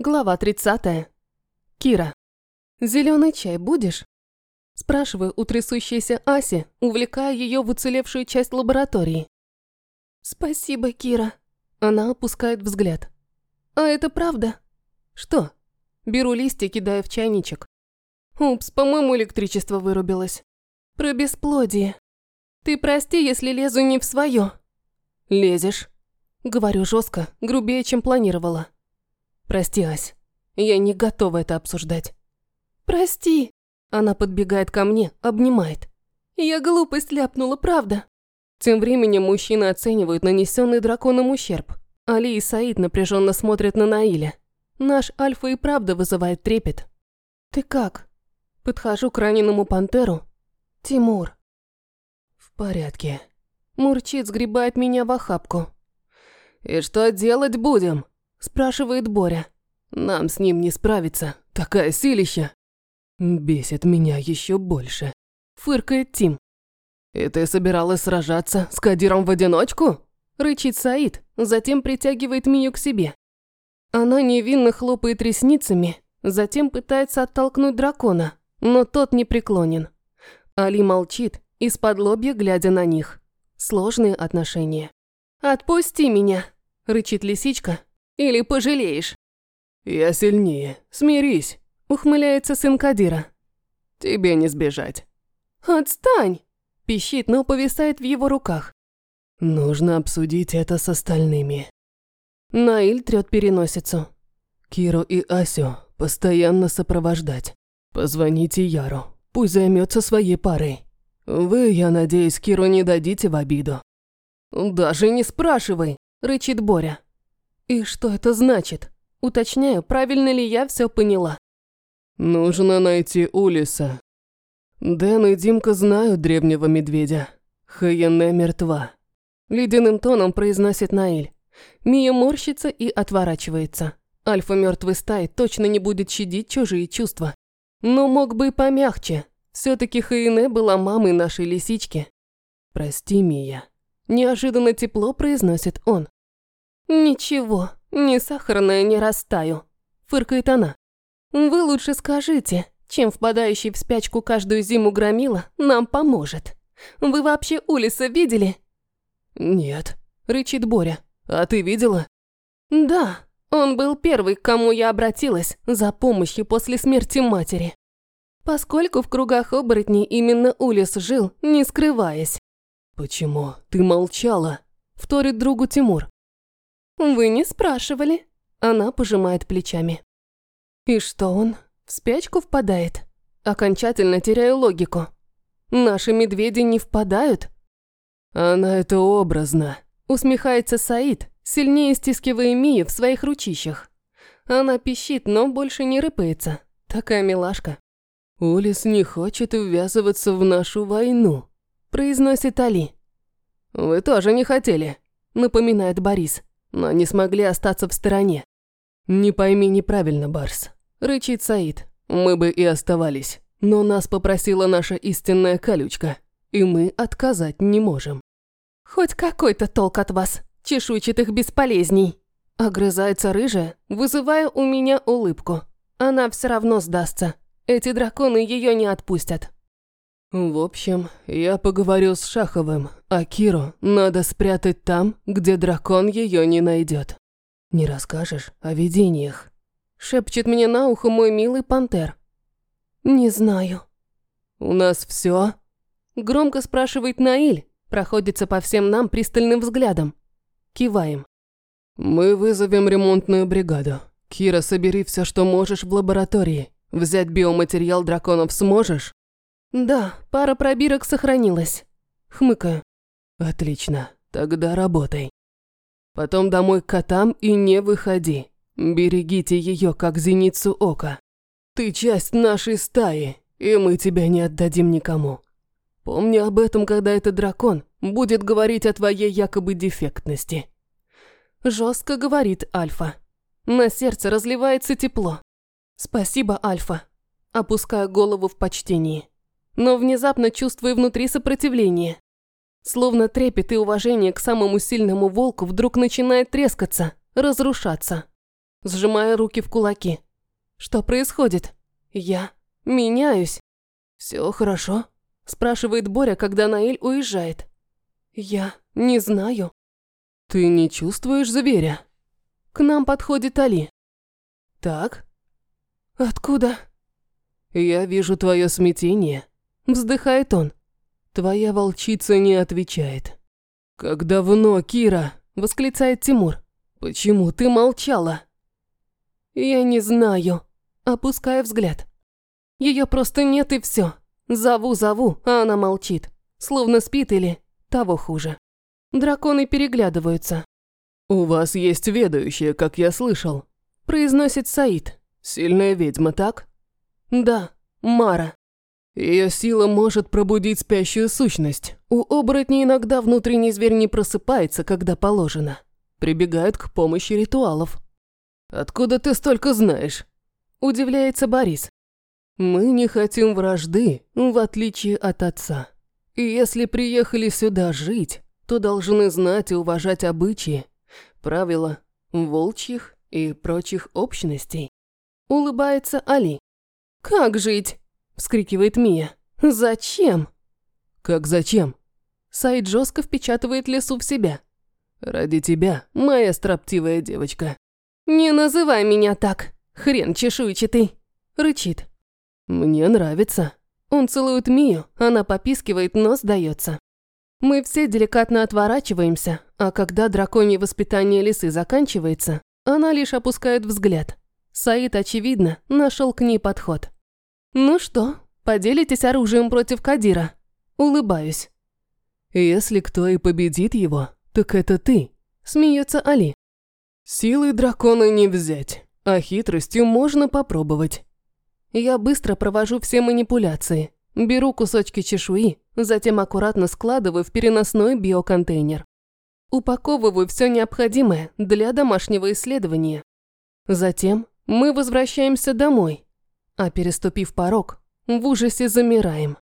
Глава 30. Кира. Зеленый чай будешь?» Спрашиваю у трясущейся Аси, увлекая ее в уцелевшую часть лаборатории. «Спасибо, Кира». Она опускает взгляд. «А это правда?» «Что?» Беру листья, и кидаю в чайничек. «Упс, по-моему, электричество вырубилось. Про бесплодие. Ты прости, если лезу не в свое. «Лезешь?» Говорю жестко, грубее, чем планировала. «Прости, Ась, я не готова это обсуждать». «Прости!» Она подбегает ко мне, обнимает. «Я глупость ляпнула, правда?» Тем временем мужчины оценивают нанесенный драконом ущерб. Али и Саид напряженно смотрят на Наиля. Наш Альфа и правда вызывает трепет. «Ты как?» Подхожу к раненому пантеру. «Тимур». «В порядке». Мурчит, сгребает меня в охапку. «И что делать будем?» – спрашивает Боря. «Нам с ним не справиться. Такая силища!» «Бесит меня еще больше», – фыркает Тим. «И ты собиралась сражаться с Кадиром в одиночку?» – рычит Саид, затем притягивает Мию к себе. Она невинно хлопает ресницами, затем пытается оттолкнуть дракона, но тот не преклонен. Али молчит, из-под лобья глядя на них. Сложные отношения. «Отпусти меня!» – рычит лисичка. «Или пожалеешь!» «Я сильнее. Смирись!» – ухмыляется сын Кадира. «Тебе не сбежать». «Отстань!» – пищит, но повисает в его руках. «Нужно обсудить это с остальными». Наиль трёт переносицу. Киру и Асю постоянно сопровождать. Позвоните Яру, пусть займется своей парой. Вы, я надеюсь, Киру не дадите в обиду. «Даже не спрашивай!» – рычит Боря. «И что это значит? Уточняю, правильно ли я все поняла?» «Нужно найти Улиса. Дэн и Димка знают древнего медведя. Хаене мертва». Ледяным тоном произносит Наиль. Мия морщится и отворачивается. Альфа мертвый стаи точно не будет щадить чужие чувства. Но мог бы и помягче. Все-таки Хаене была мамой нашей лисички. «Прости, Мия», Неожиданно тепло произносит он. «Ничего, ни сахарная не растаю», – фыркает она. «Вы лучше скажите, чем впадающий в спячку каждую зиму громила нам поможет. Вы вообще Улиса видели?» «Нет», – рычит Боря. «А ты видела?» «Да, он был первый, к кому я обратилась за помощью после смерти матери. Поскольку в кругах оборотней именно Улис жил, не скрываясь. «Почему ты молчала?» – вторит другу Тимур. «Вы не спрашивали». Она пожимает плечами. «И что он? В спячку впадает?» Окончательно теряю логику. «Наши медведи не впадают?» «Она это образно», – усмехается Саид, сильнее стискивая Мию в своих ручищах. Она пищит, но больше не рыпается. Такая милашка. «Улис не хочет ввязываться в нашу войну», произносит Али. «Вы тоже не хотели», напоминает Борис, но не смогли остаться в стороне. «Не пойми неправильно, Барс», рычит Саид. «Мы бы и оставались, но нас попросила наша истинная колючка, и мы отказать не можем». «Хоть какой-то толк от вас, чешуйчатых бесполезней», огрызается рыжая, вызывая у меня улыбку. Она все равно сдастся. Эти драконы ее не отпустят. В общем, я поговорю с Шаховым, а Киру надо спрятать там, где дракон ее не найдет. Не расскажешь о видениях? Шепчет мне на ухо мой милый пантер. Не знаю. У нас все? Громко спрашивает Наиль, проходится по всем нам пристальным взглядом. Киваем. Мы вызовем ремонтную бригаду. Кира, собери все, что можешь в лаборатории. Взять биоматериал драконов сможешь? «Да, пара пробирок сохранилась». Хмыкаю. «Отлично, тогда работай. Потом домой к котам и не выходи. Берегите ее, как зеницу ока. Ты часть нашей стаи, и мы тебя не отдадим никому. Помни об этом, когда этот дракон будет говорить о твоей якобы дефектности». Жестко говорит Альфа. На сердце разливается тепло. «Спасибо, Альфа». Опускаю голову в почтении но внезапно чувствую внутри сопротивление. Словно трепет и уважение к самому сильному волку вдруг начинает трескаться, разрушаться. сжимая руки в кулаки. Что происходит? Я меняюсь. Все хорошо? Спрашивает Боря, когда Наиль уезжает. Я не знаю. Ты не чувствуешь зверя? К нам подходит Али. Так? Откуда? Я вижу твое смятение. Вздыхает он. Твоя волчица не отвечает. Как давно, Кира? Восклицает Тимур. Почему ты молчала? Я не знаю. Опуская взгляд. Ее просто нет и все. Зову-зову, а она молчит. Словно спит или того хуже. Драконы переглядываются. «У вас есть ведающая, как я слышал», – произносит Саид. «Сильная ведьма, так?» «Да, Мара». Ее сила может пробудить спящую сущность. У оборотней иногда внутренний зверь не просыпается, когда положено. Прибегают к помощи ритуалов. «Откуда ты столько знаешь?» – удивляется Борис. Мы не хотим вражды, в отличие от отца. И если приехали сюда жить, то должны знать и уважать обычаи, правила волчьих и прочих общностей. Улыбается Али. «Как жить?» – вскрикивает Мия. «Зачем?» «Как зачем?» Сайд жестко впечатывает лесу в себя. «Ради тебя, моя строптивая девочка». «Не называй меня так, хрен чешуйчатый!» – рычит. «Мне нравится». Он целует Мию, она попискивает, но сдается. Мы все деликатно отворачиваемся, а когда драконье воспитание лисы заканчивается, она лишь опускает взгляд. Саид, очевидно, нашел к ней подход. «Ну что, поделитесь оружием против Кадира?» Улыбаюсь. «Если кто и победит его, так это ты», – смеется Али. «Силы дракона не взять, а хитростью можно попробовать». Я быстро провожу все манипуляции. Беру кусочки чешуи, затем аккуратно складываю в переносной биоконтейнер. Упаковываю все необходимое для домашнего исследования. Затем мы возвращаемся домой, а переступив порог, в ужасе замираем.